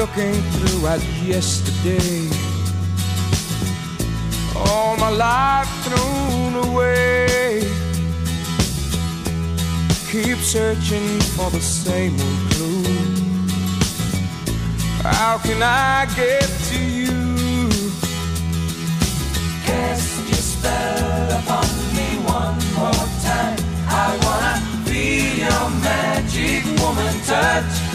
looking through at yesterday. All my life thrown away. Keep searching for the same old clue. How can I get to you? Cast your spell upon me one more time. I wanna feel your magic woman touch.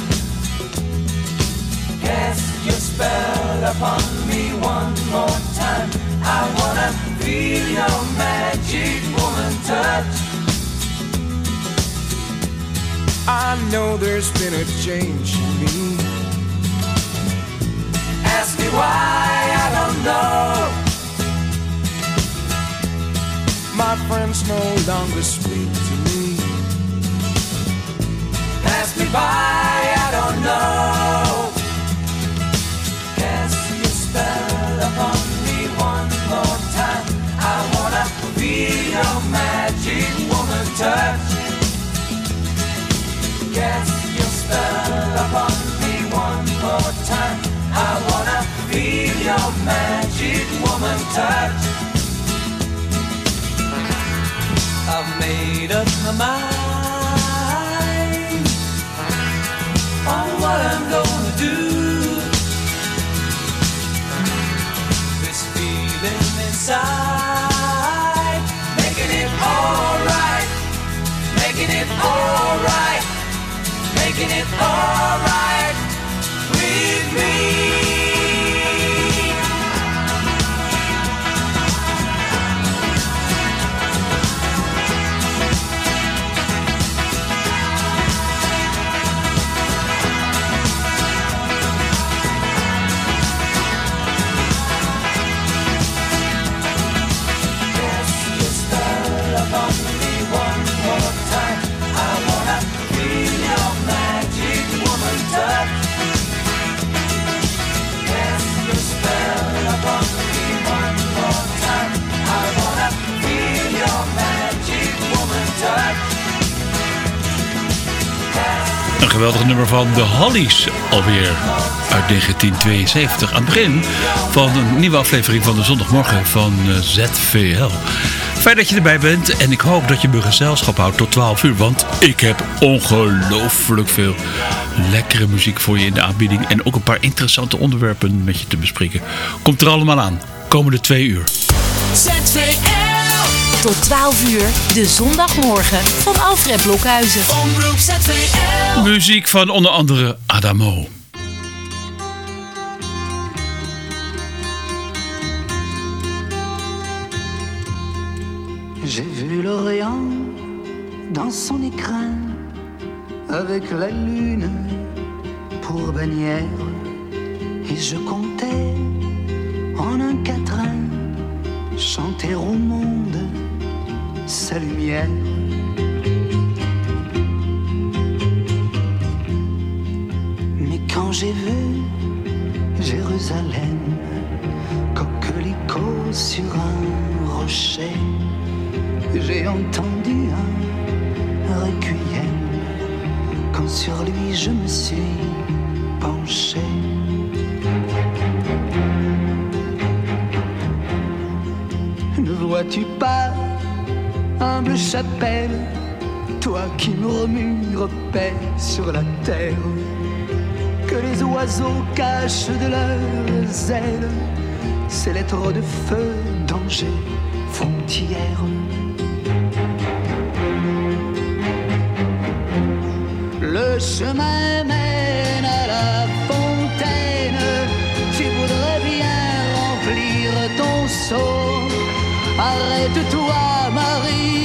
Cast your spell upon me one more time. I wanna feel your magic woman touch. I know there's been a change in me. Ask me why, I don't know. My friends no longer speak to me. Pass me by, your magic woman touch. Cast your spell upon me one more time. I wanna feel your magic woman touch. I've made up my mind all geweldig nummer van de Hollies alweer uit 1972. Aan het begin van een nieuwe aflevering van de zondagmorgen van eh, ZVL. Fijn dat je erbij bent en ik hoop dat je me gezelschap houdt tot 12 uur. Want ik heb ongelooflijk veel lekkere muziek voor je in de aanbieding. En ook een paar interessante onderwerpen met je te bespreken. Komt er allemaal aan. Komende twee uur. ZVL. Tot 12 uur, de zondagmorgen van Alfred Blokhuizen. Omroep ZVL. Muziek van onder andere Adamo. J'ai vu l'Orient dans son écrin avec la lune pour bannière et je comptais en un quatrain chanter au monde sa lumière. Mais quand j'ai vu Jérusalem, coquelicot sur un rocher, j'ai entendu un requiem quand sur lui je me suis penché. Ne vois-tu pas, humble chapelle, toi qui murmures paix sur la terre, que les oiseaux cachent de leurs ailes ces lettres de feu, danger, frontière. Le chemin mène à la fontaine. Tu voudrais bien remplir ton seau. Arrête-toi, Marie-Madeleine.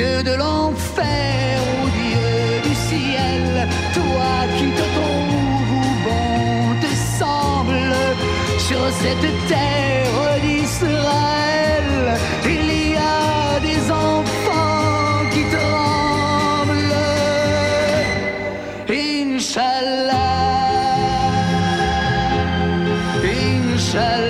Dieu de l'enfer, ô Dieu du ciel, toi qui te trouves bon te semble, sur cette terre d'Israël, il y a des enfants qui tremblent. Inch'Allah, Inch'Allah.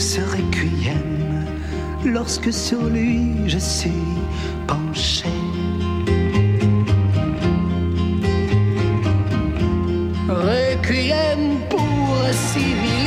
ce requiem lorsque sur lui je suis penché. Requiem pour civil.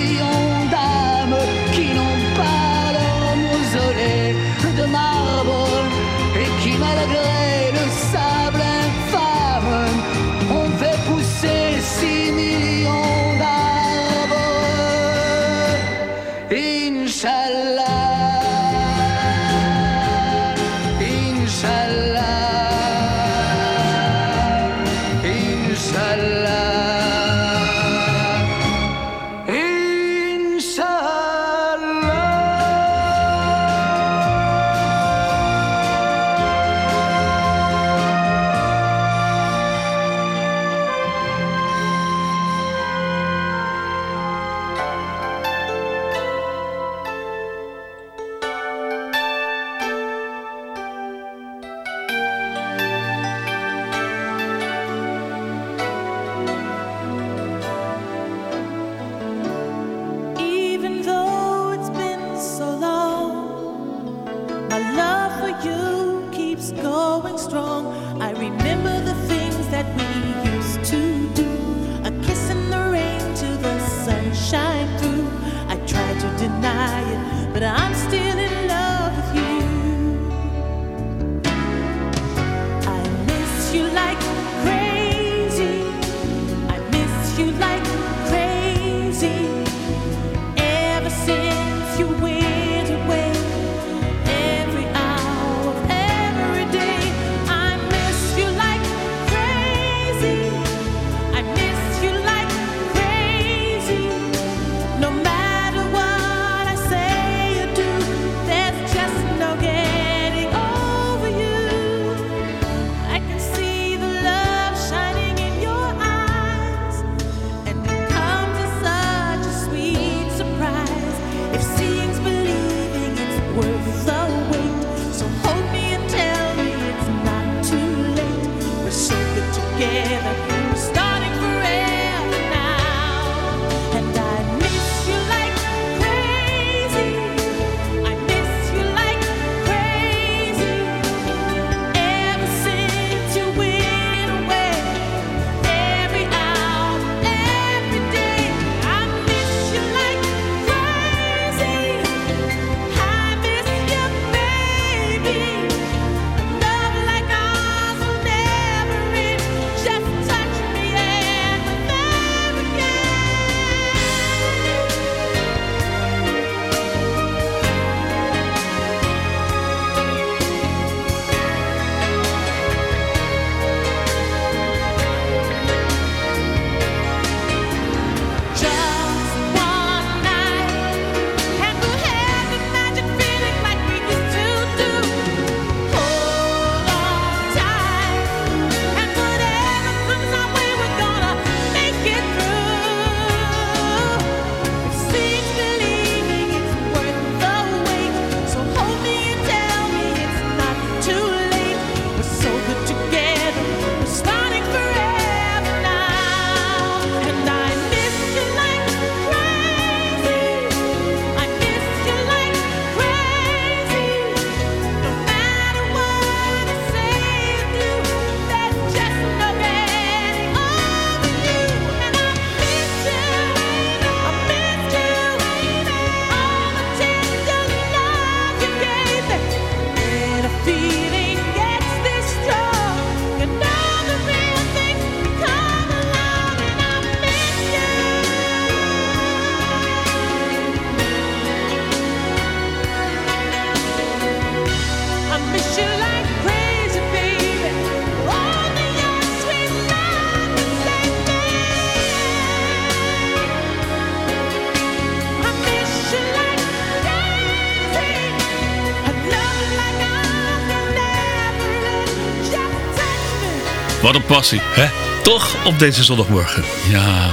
Wat een passie, hè? Toch op deze zondagmorgen. Ja.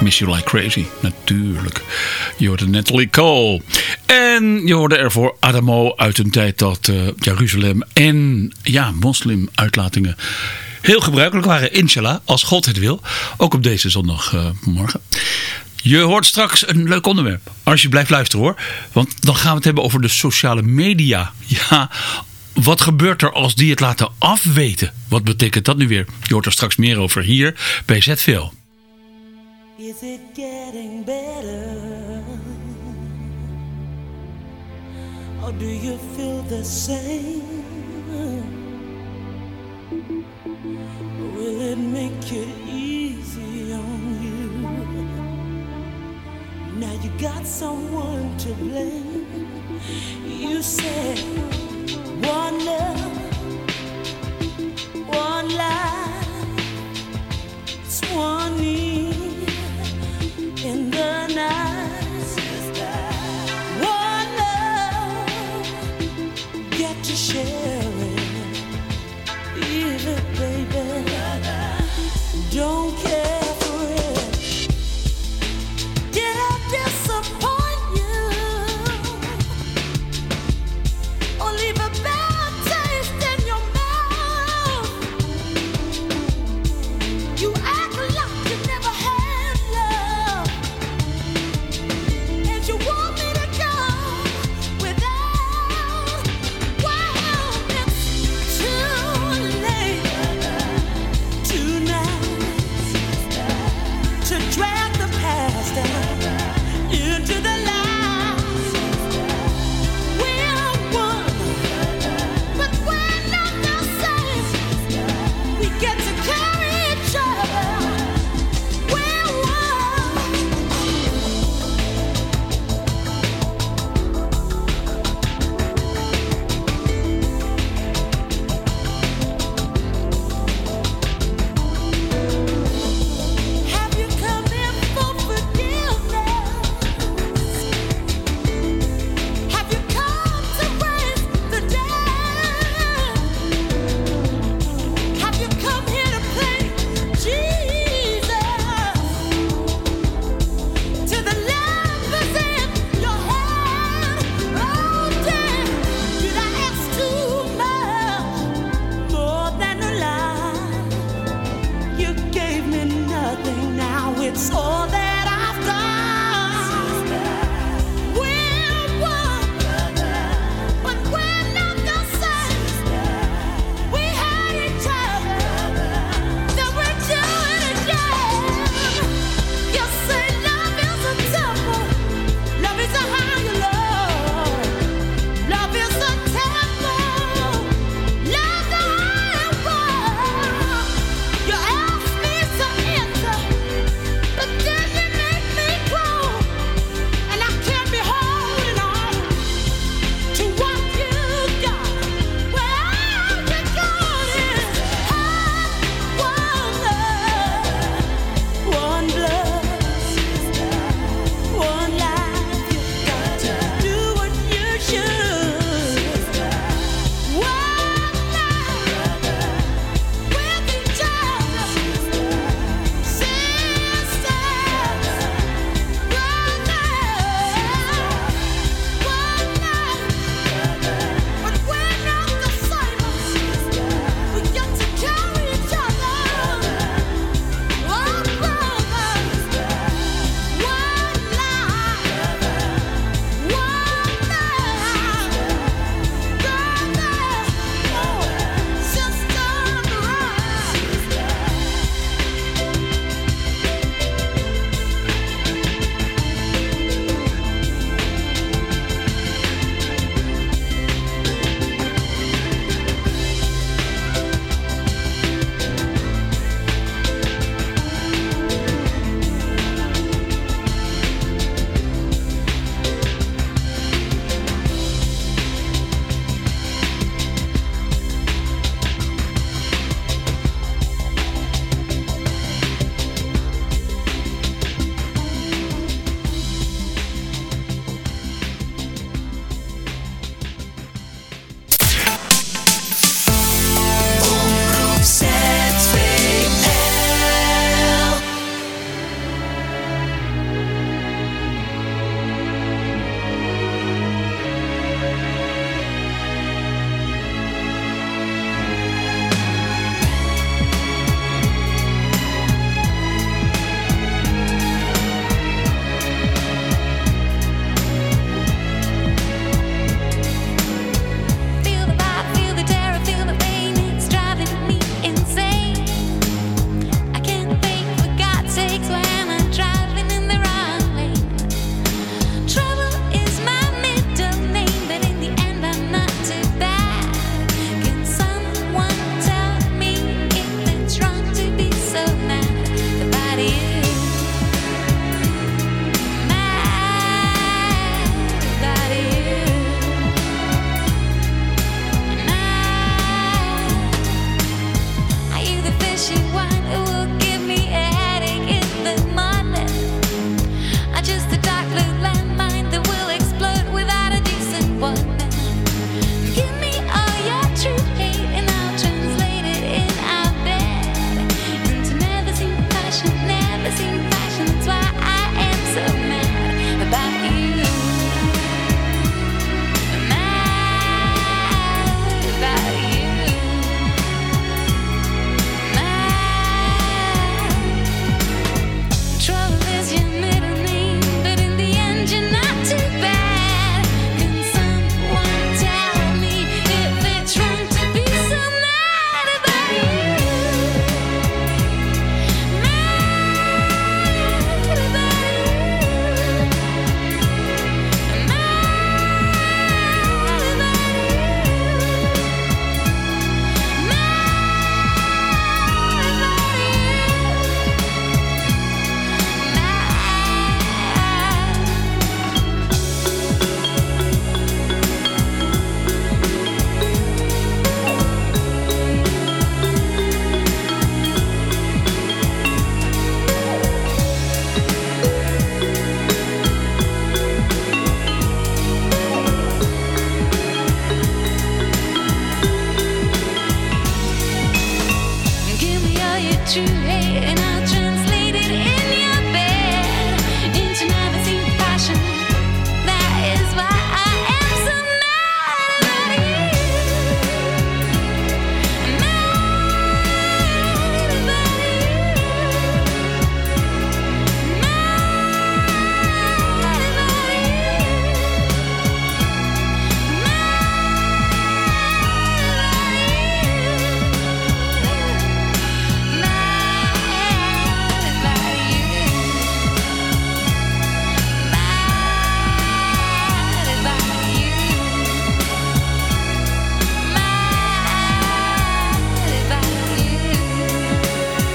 Miss You Like Crazy, natuurlijk. Je hoorde Natalie Cole. En je hoorde ervoor Adamo uit een tijd dat uh, Jeruzalem en ja, moslim-uitlatingen heel gebruikelijk waren. Inshallah, als God het wil. Ook op deze zondagmorgen. Je hoort straks een leuk onderwerp. Als je blijft luisteren hoor. Want dan gaan we het hebben over de sociale media. Ja, wat gebeurt er als die het laten afweten? Wat betekent dat nu weer? Je hoort er straks meer over hier bij ZVL. Is it getting better? Or do you feel the same? Will it make it easy on you? Now you got someone to blame. You said wonder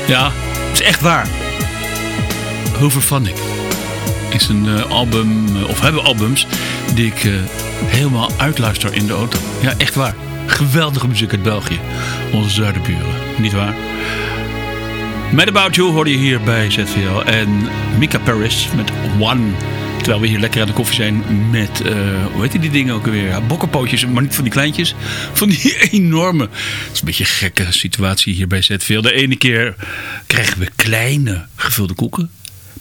Ja, het is echt waar. Hoover Phonic is een eh, album, eh, of hebben albums, die ik eh, helemaal uitluister in de auto. Ja, echt waar. Geweldige muziek uit België. Onze zuidenburen, niet waar? Mad About You hoorde je hier bij ZVL. En Mika Paris met One. Terwijl we hier lekker aan de koffie zijn met, eh, hoe heet die dingen ook alweer? Bokkenpootjes, maar niet van die kleintjes. Van die enorme. Het is een beetje een gekke situatie hier bij ZVL. De ene keer krijgen we kleine gevulde koeken.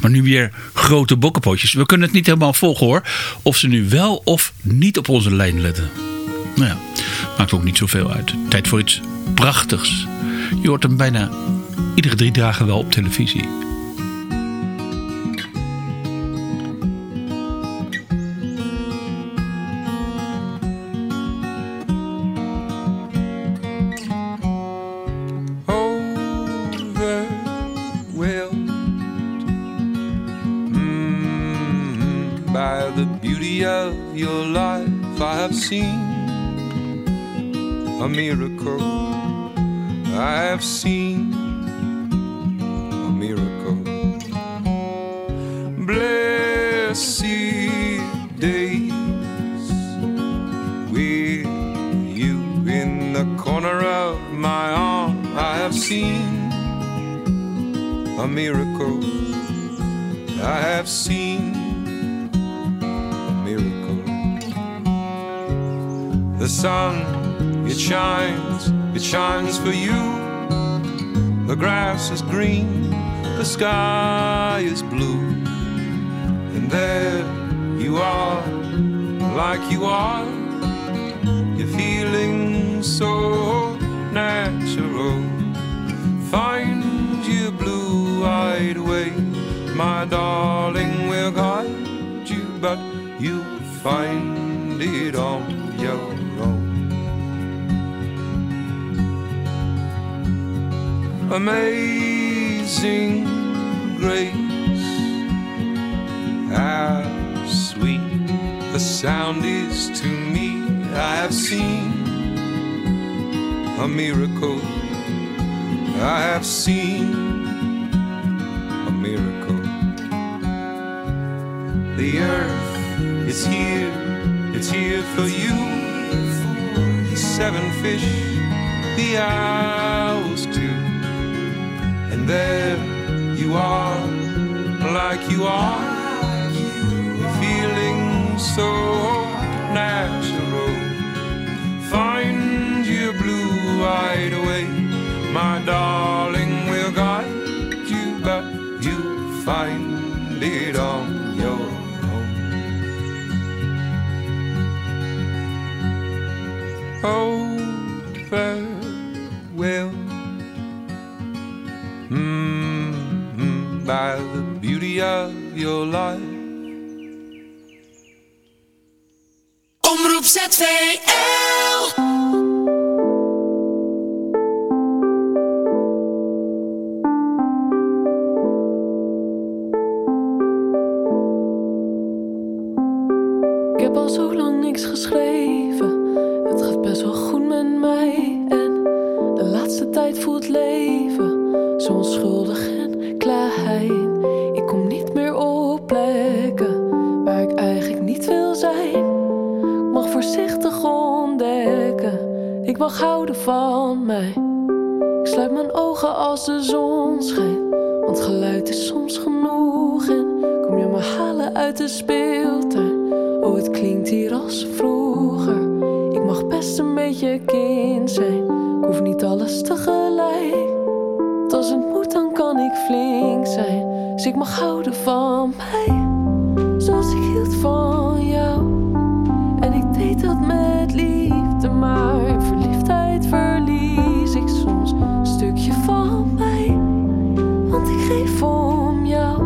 Maar nu weer grote bokkenpootjes. We kunnen het niet helemaal volgen hoor. Of ze nu wel of niet op onze lijn letten. Nou ja, maakt ook niet zoveel uit. Tijd voor iets prachtigs. Je hoort hem bijna iedere drie dagen wel op televisie. Seen a miracle. I have seen shines, for you. The grass is green, the sky is blue. And there you are, like you are. You're feeling so natural. Find your blue eyed way, my darling We'll guide you, but you find it on Amazing grace, how sweet the sound is to me. I have seen a miracle. I have seen a miracle. The earth is here, it's here for you. Seven fish, the owls too. And there you are, like you are. Feeling so natural. Find your blue eyed way, my darling will guide you, but you find it on your own. Oh, of your life. Omroep ZVL. Ik heb al zo lang niks geschreven. Het gaat best wel goed met mij. En de laatste tijd voelt leven zo onschuldig en klein. Mag houden van mij. Ik sluit mijn ogen als de zon schijnt. Want geluid is soms genoeg. En kom je me halen uit de speeltuin? Oh, het klinkt hier als vroeger. Ik mag best een beetje kind zijn. Ik hoef niet alles tegelijk. Als het moet, ik flink zijn. Dus ik mag houden van mij, zoals ik hield van jou. En ik deed dat met liefde, maar geef om jou,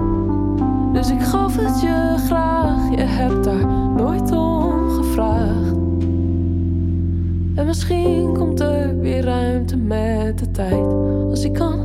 dus ik gaf het je graag. Je hebt daar nooit om gevraagd. En misschien komt er weer ruimte met de tijd, als ik kan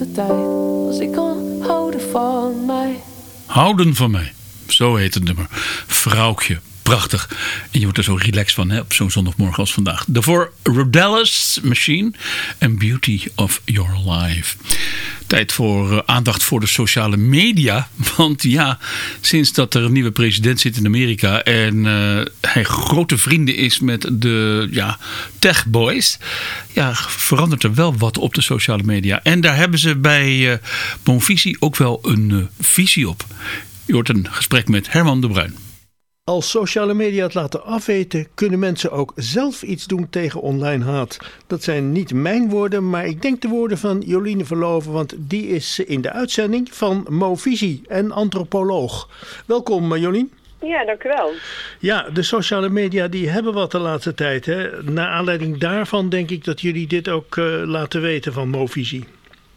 de tijd, als ik kan houden van mij. Houden van mij. Zo heet het nummer. Vrouwtje. Prachtig. En je wordt er zo relaxed van hè, op zo'n zondagmorgen als vandaag. Daarvoor Rodellis Machine en Beauty of Your Life. Tijd voor eh, aandacht voor de sociale media. Want ja, sinds dat er een nieuwe president zit in Amerika... en eh, hij grote vrienden is met de ja, tech boys... ja, verandert er wel wat op de sociale media. En daar hebben ze bij uh, Bonvisie ook wel een visie op. Je hoort een gesprek met Herman de Bruin. Als sociale media het laten afweten, kunnen mensen ook zelf iets doen tegen online haat. Dat zijn niet mijn woorden, maar ik denk de woorden van Joline Verloven, want die is in de uitzending van Movisie en antropoloog. Welkom Jolien. Ja, dank u wel. Ja, de sociale media die hebben wat de laatste tijd. Hè? Naar aanleiding daarvan denk ik dat jullie dit ook uh, laten weten van Movisie.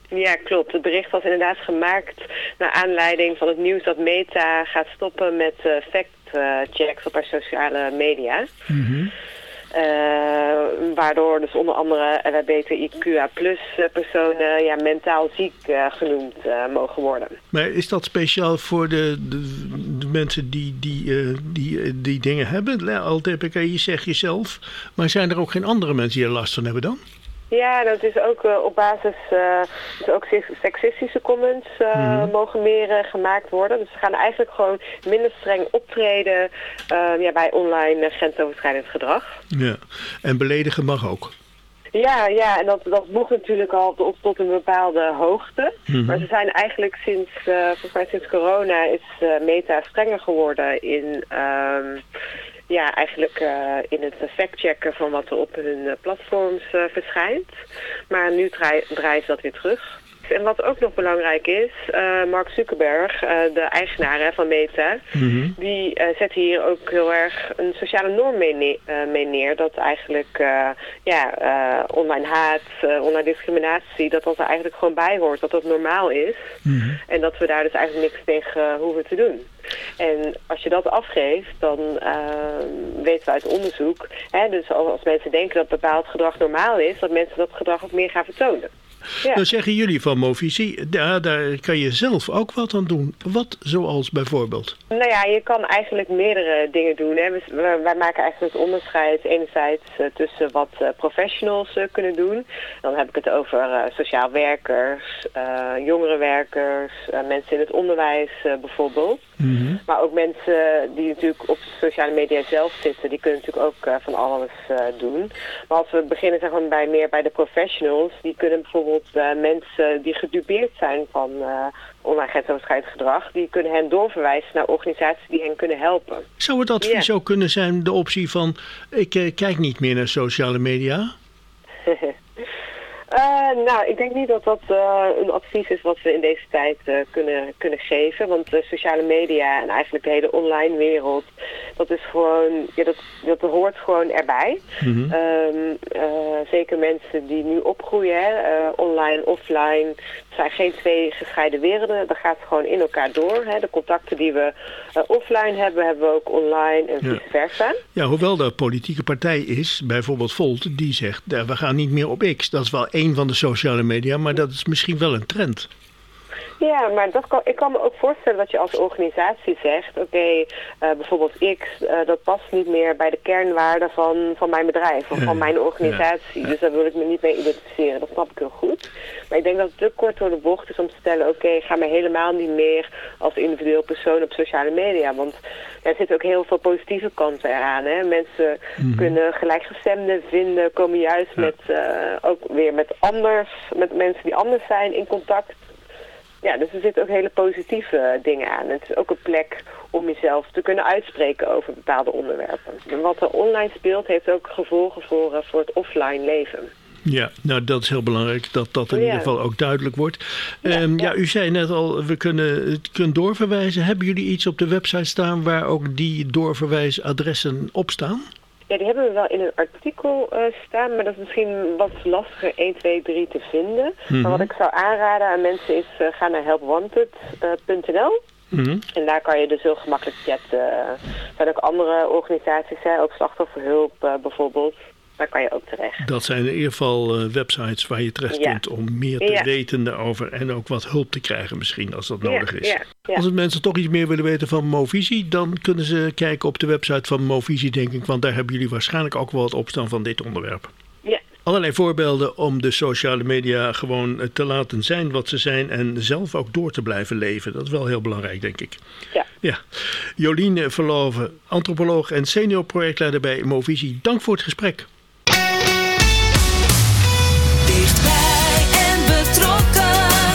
Ja, klopt. Het bericht was inderdaad gemaakt naar aanleiding van het nieuws dat Meta gaat stoppen met uh, fact-checks op haar sociale media. Mm -hmm. Uh, waardoor dus onder andere LHBTIQA plus personen ja, mentaal ziek uh, genoemd uh, mogen worden. Maar is dat speciaal voor de, de, de mensen die die, die die dingen hebben? LTPK, zeg je zelf. Maar zijn er ook geen andere mensen die er last van hebben dan? Ja, dat is ook uh, op basis, uh, dus ook seksistische comments uh, mm -hmm. mogen meer gemaakt worden. Dus we gaan eigenlijk gewoon minder streng optreden ja, bij online grensoverschrijdend gedrag. Ja, en beledigen mag ook. Ja, ja, en dat, dat mocht natuurlijk al tot, tot een bepaalde hoogte. Mm -hmm. Maar ze zijn eigenlijk sinds, volgens mij sinds corona is Meta strenger geworden in... Ja, eigenlijk uh, in het factchecken van wat er op hun uh, platforms uh, verschijnt. Maar nu draai, draaien ze dat weer terug. En wat ook nog belangrijk is, Mark Zuckerberg, de eigenaar hè, van Meta, Mhm. mm -hmm. die zet hier ook heel erg een sociale norm mee, ne mee neer. Dat eigenlijk ja, online haat, online discriminatie, dat dat er eigenlijk gewoon bij hoort. Dat dat normaal is. Mm -hmm. En dat we daar dus eigenlijk niks tegen hoeven te doen. En als je dat afgeeft, dan weten we uit onderzoek, hè, dus als mensen denken dat bepaald gedrag normaal is, dat mensen dat gedrag ook meer gaan vertonen. Ja. Nou zeggen jullie van Movisie, daar, daar kan je zelf ook wat aan doen. Wat zoals bijvoorbeeld? Nou ja, je kan eigenlijk meerdere dingen doen. Hè. We, wij maken eigenlijk het onderscheid enerzijds uh, tussen wat uh, professionals uh, kunnen doen. Dan heb ik het over sociaal werkers, jongerenwerkers, mensen in het onderwijs bijvoorbeeld. Mm -hmm. Maar ook mensen die natuurlijk op sociale media zelf zitten, die kunnen natuurlijk ook van alles doen. Maar als we beginnen zeg maar, bij, meer bij de professionals, die kunnen bijvoorbeeld uh, mensen die gedupeerd zijn van online grensoverschrijdend gedrag, die kunnen hen doorverwijzen naar organisaties die hen kunnen helpen. Zou het advies yeah. ook kunnen zijn, de optie van ik kijk niet meer naar sociale media? Uh, nou, ik denk niet dat dat uh, een advies is wat we in deze tijd uh, kunnen, kunnen geven. Want de sociale media en eigenlijk de hele online wereld, dat is gewoon, ja, dat, dat hoort gewoon erbij. Mm -hmm. um, zeker mensen die nu opgroeien, hè, online, offline, zijn geen twee gescheiden werelden. Dat gaat gewoon in elkaar door. Hè. De contacten die we eh, offline hebben, hebben we ook online en Ja. vice versa. Ja, hoewel er een politieke partij is, bijvoorbeeld Volt, die zegt eh, we gaan niet meer op X. Dat is wel één van de sociale media, maar dat is misschien wel een trend. Ja, maar dat kan, ik kan me ook voorstellen dat je als organisatie zegt, oké, eh, bijvoorbeeld X, eh, dat past niet meer bij de kernwaarden van, van mijn bedrijf of van mijn organisatie. Dus daar wil ik me niet mee identificeren. Dat snap ik heel goed. Maar ik denk dat het te kort door de bocht is om te stellen, oké, ga maar helemaal niet meer als individueel persoon op sociale media. Want er zitten ook heel veel positieve kanten eraan. Hè? Mensen kunnen gelijkgestemden vinden, komen juist met, eh, ook weer met anders, met mensen die anders zijn in contact. Ja, dus er zitten ook hele positieve dingen aan. Het is ook een plek om jezelf te kunnen uitspreken over bepaalde onderwerpen. En wat er online speelt heeft ook gevolgen voor, eh, voor het offline leven. Ja, nou dat is heel belangrijk dat dat in Ja. ieder geval ook duidelijk wordt. Ja, Ehm, ja, ja. u zei net al, we kunnen het kunnen doorverwijzen. Hebben jullie iets op de website staan waar ook die doorverwijsadressen op staan? Ja, die hebben we wel in een artikel eh, staan, maar dat is misschien wat lastiger 1, 2, 3 te vinden. Maar wat ik zou aanraden aan mensen is, eh, ga naar helpwanted.nl. Mhm. En daar kan je dus heel gemakkelijk chatten. Er zijn ook andere organisaties, hè, ook slachtofferhulp eh, bijvoorbeeld. Daar kan je ook terecht. Dat zijn in ieder geval eh, websites waar je terecht Ja. kunt om meer te Ja. weten daarover. En ook wat hulp te krijgen misschien als dat nodig is. Als het mensen toch iets meer willen weten van Movisie, dan kunnen ze kijken op de website van Movisie, denk ik. Want daar hebben jullie waarschijnlijk ook wel wat opstaan van dit onderwerp. Allerlei voorbeelden om de sociale media gewoon eh, te laten zijn wat ze zijn en zelf ook door te blijven leven. Dat is wel heel belangrijk, denk ik. Ja. Ja. Jolien Verloven, antropoloog en senior projectleider bij Movisie. Dank voor het gesprek.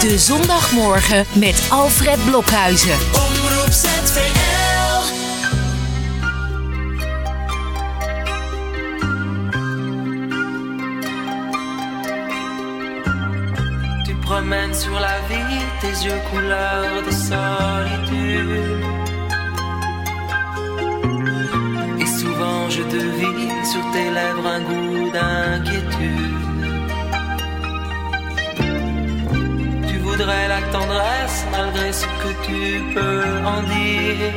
De zondagmorgen met Alfred Blokhuizen. Omroep ZVL. Tu promènes sur la vie tes yeux couleur de solitude. Et souvent je devine sur tes lèvres un goût d'inquiétude. Voudrais la tendresse malgré ce que tu peux en dire.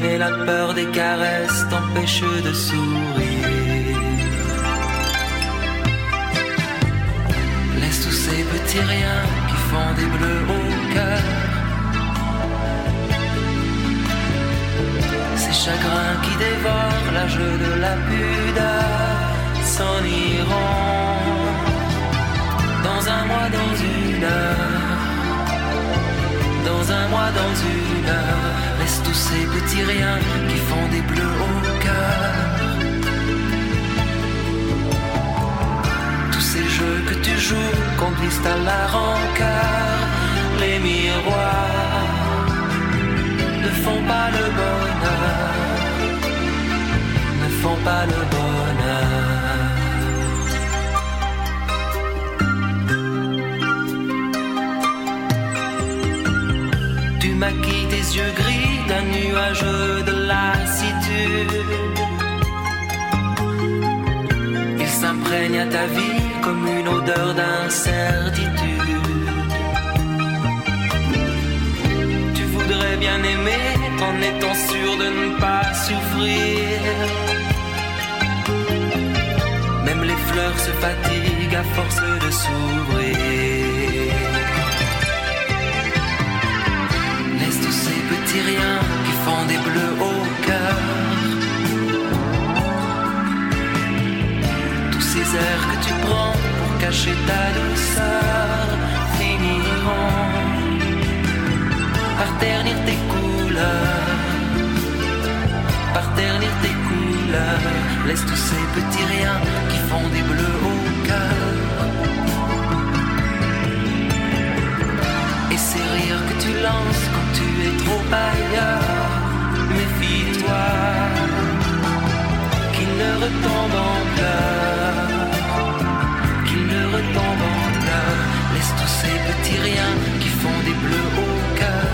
Mais la peur des caresses t'empêche de sourire. Laisse tous ces petits riens qui font des bleus au cœur. Ces chagrins qui dévorent l'âge de la pudeur s'en iront un mois, dans une heure. Dans un mois, dans une heure, laisse tous ces petits riens qui font des bleus au cœur. Tous ces jeux que tu joues conduisent à la rancœur. Les miroirs ne font pas le bonheur, ne font pas le bonheur. Maquilles tes yeux gris d'un nuage de lassitude. Il s'imprègne à ta vie comme une odeur d'incertitude. Tu voudrais bien aimer en étant sûr de ne pas souffrir. Même les fleurs se fatiguent à force de s'ouvrir. Ces petits riens qui font des bleus au cœur. Tous ces airs que tu prends pour cacher ta douceur finiront par ternir tes couleurs. Par ternir tes couleurs. Laisse tous ces petits riens qui font des bleus au cœur. Que tu lances quand tu es trop ailleurs, méfie-toi qu'il ne retombe en pleurs, qu'il ne retombe en pleurs. Laisse tous ces petits riens qui font des bleus au cœur.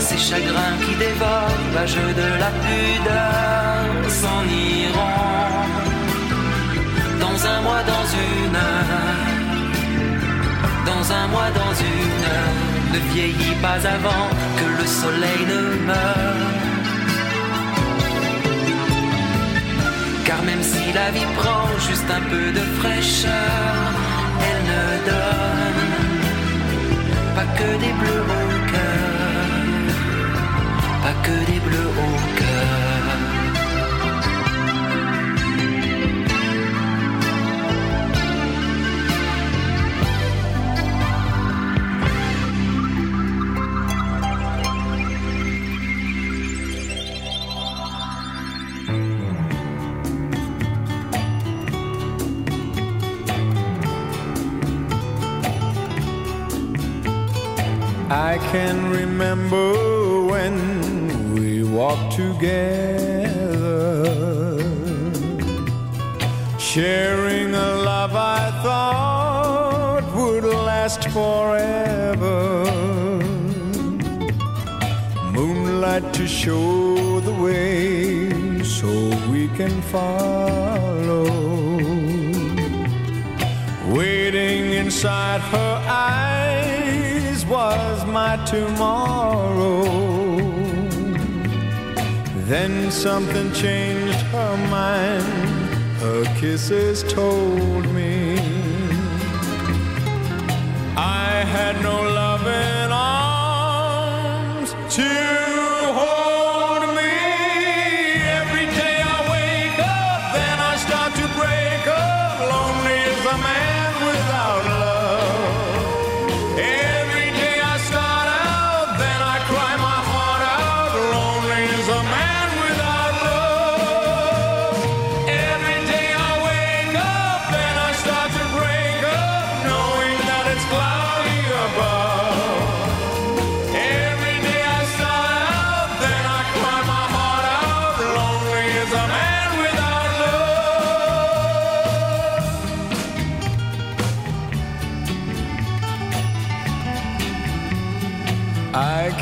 Ces chagrins qui dévorent l'âge de la pudeur s'en iront Dans un mois, dans une heure. Dans un mois, dans une heure. Ne vieillis pas avant que le soleil ne meure. Car même si la vie prend juste un peu de fraîcheur, elle ne donne pas que des bleus au cœur, pas que des bleus au cœur. Remember when we walked together, sharing a love I thought would last forever. Moonlight to show the way so we can follow waiting inside her tomorrow. Then something changed her mind, her kisses told me I had no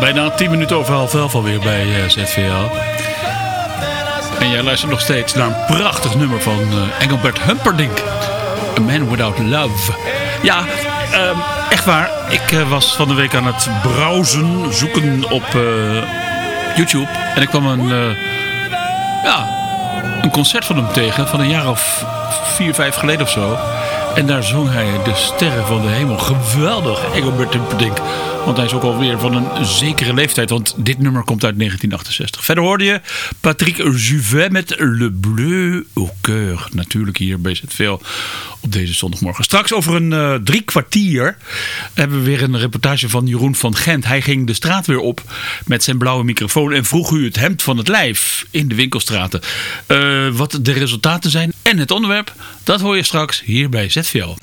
Bijna 10 minuten over half elf alweer bij eh, ZVL. En jij luistert nog steeds naar een prachtig nummer van eh, Engelbert Humperdinck. A Man Without Love. Ja, ehm, echt waar. Ik eh, was van de week aan het browsen, zoeken op YouTube. En ik kwam een, ja, een concert van hem tegen van een jaar of vier, vijf geleden of zo. En daar zong hij de sterren van de hemel. Geweldig, Engelbert Humperdinck. Want hij is ook alweer van een zekere leeftijd. Want dit nummer komt uit 1968. Verder hoorde je Patrick Juvet met Le Bleu au Cœur. Natuurlijk hier bij ZVL op deze zondagmorgen. Straks over een eh, drie kwartier hebben we weer een reportage van Jeroen van Gent. Hij ging de straat weer op met zijn blauwe microfoon en vroeg u het hemd van het lijf in de winkelstraten. Eh, wat de resultaten zijn en het onderwerp, dat hoor je straks hier bij ZVL.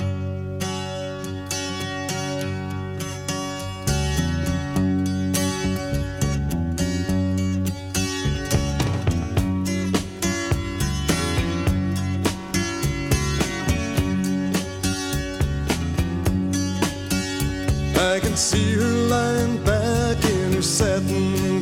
I can see her lying back in her satin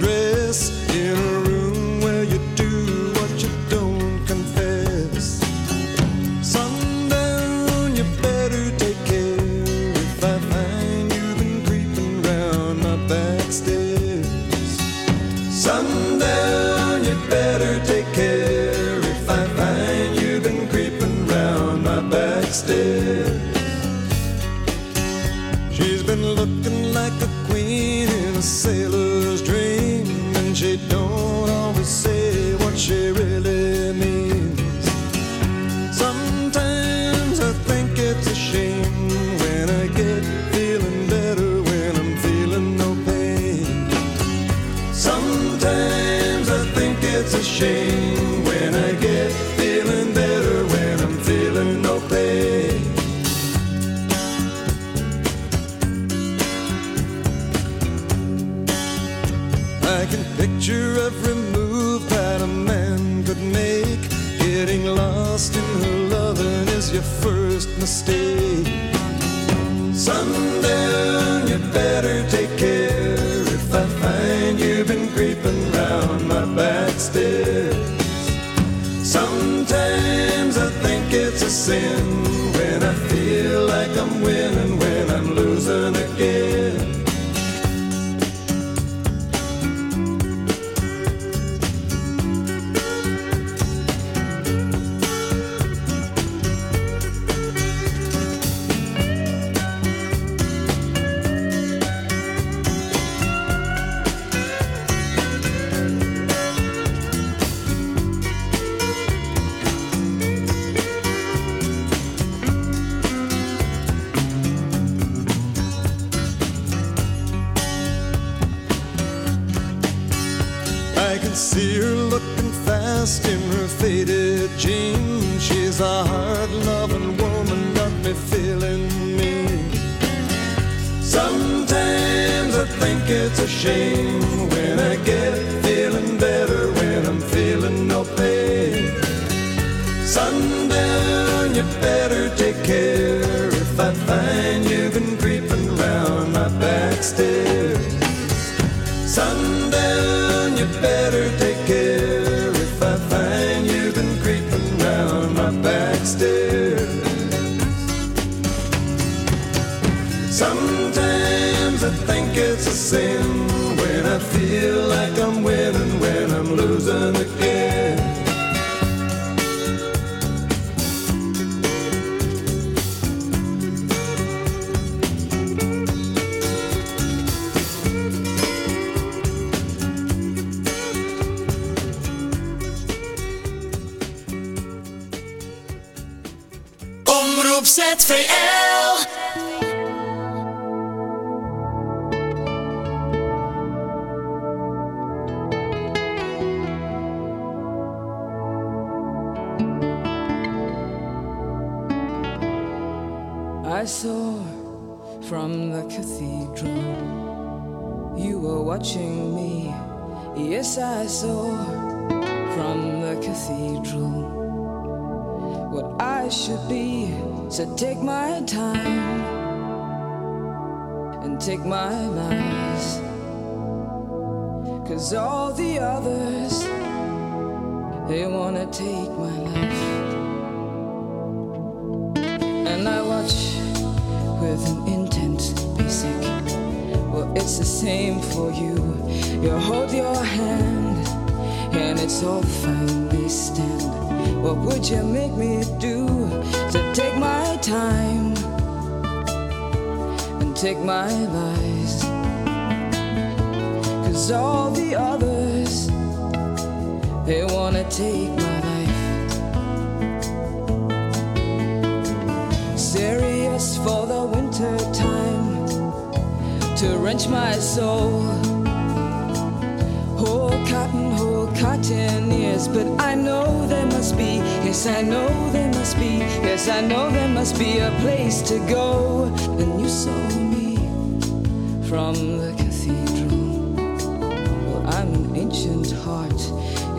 mistake. Sundown, you better take care if I find you've been creeping round my back stairs. Sometimes I think it's a sin It's free. Cause all the others, they wanna take my life. And I watch with an intense basic. Well, it's the same for you. You hold your hand, and it's all fine, they stand. What would you make me do? So take my time and take my lies. Cause all the others, they wanna take my life. Serious for the winter time to wrench my soul. Whole cotton, whole cotton ears, but I know there must be, yes, I know there must be, yes, I know there must be a place to go. And you saw me from the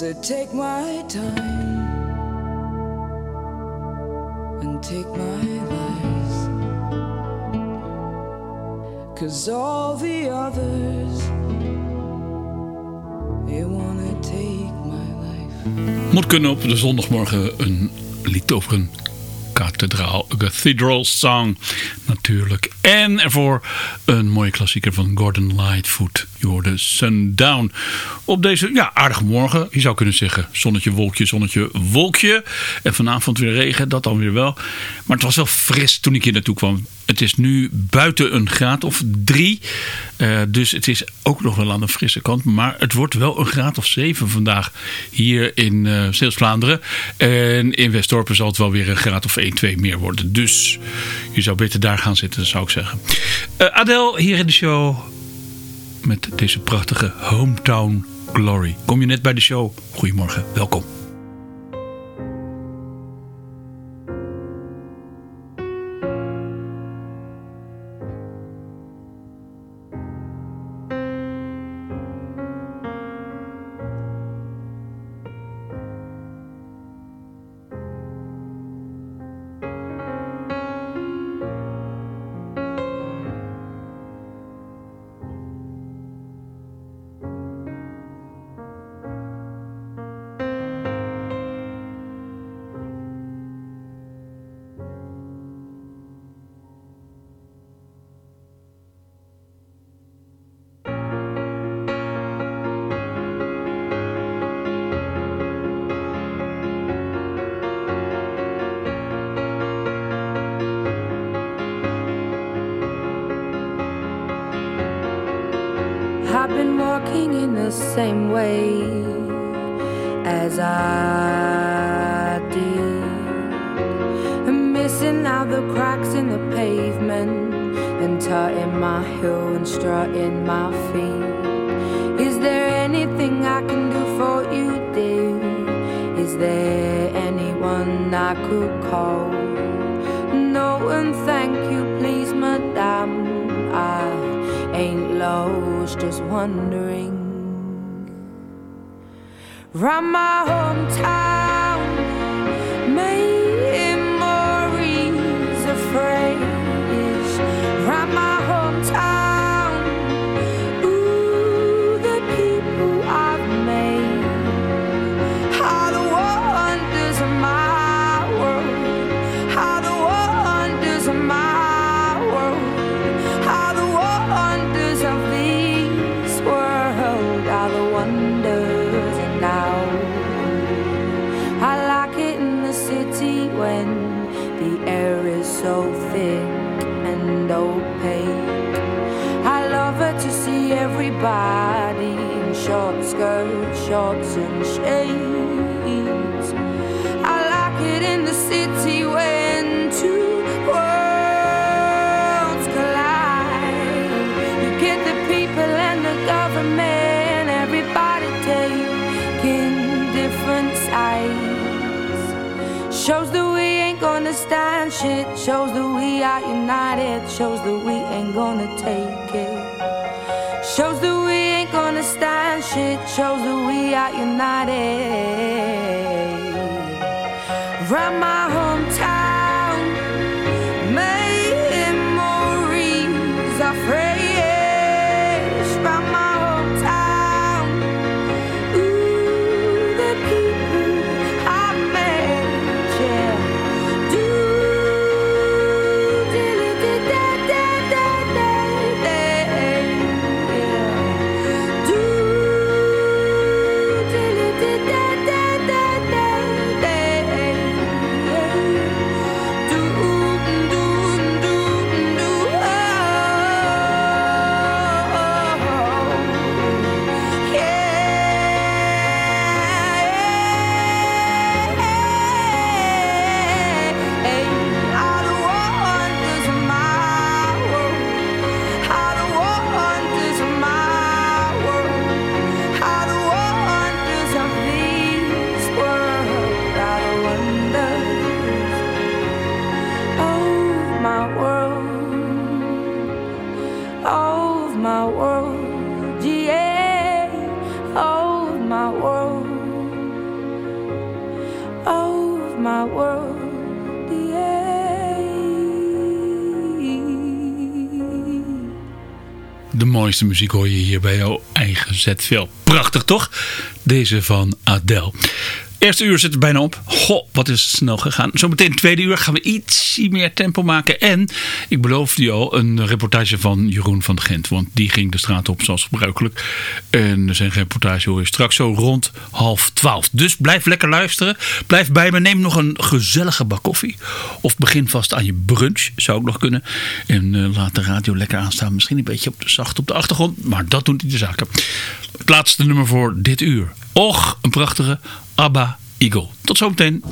so take my time and take my lies. Cause all the others, they wanna take my life. Moet kunnen op de zondagmorgen een lied over een kathedraal, a cathedral song natuurlijk. En ervoor een mooie klassieker van Gordon Lightfoot. Je hoorde Sundown. Op deze ja, aardige morgen, je zou kunnen zeggen zonnetje, wolkje, zonnetje, wolkje. En vanavond weer regen, dat dan weer wel. Maar het was wel fris toen ik hier naartoe kwam. Het is nu buiten een graad of drie. Eh, dus het is ook nog wel aan de frisse kant. Maar het wordt wel een graad of zeven vandaag hier in uh, Zeeuws-Vlaanderen. En in Westdorpen zal het wel weer een graad of 1, 2 meer worden. Dus je zou beter daar gaan zitten, zou ik zeggen. Uh, Adel hier in de show met deze prachtige Hometown Glory. Kom je net bij de show? Goedemorgen, welkom. Shit. Shows that we are united. Shows that we ain't gonna take it. Shows that we ain't gonna stand shit. Shows that we are united. Mooiste muziek hoor je hier bij jouw eigen ZVL. Prachtig toch? Deze van Adele. Eerste uur zit er bijna op. Goh, wat is snel gegaan. Zometeen tweede uur gaan we iets meer tempo maken. En ik beloofde je al een reportage van Jeroen van Gent. Want die ging de straat op zoals gebruikelijk. En zijn reportage hoor je straks zo rond half twaalf. Dus blijf lekker luisteren. Blijf bij me. Neem nog een gezellige bak koffie. Of begin vast aan je brunch. Zou ook nog kunnen. En eh, laat de radio lekker aanstaan. Misschien een beetje op de zacht op de achtergrond. Maar dat doet niet de zaken. Het laatste nummer voor dit uur. Och, een prachtige ABBA Eagle. Tot zometeen.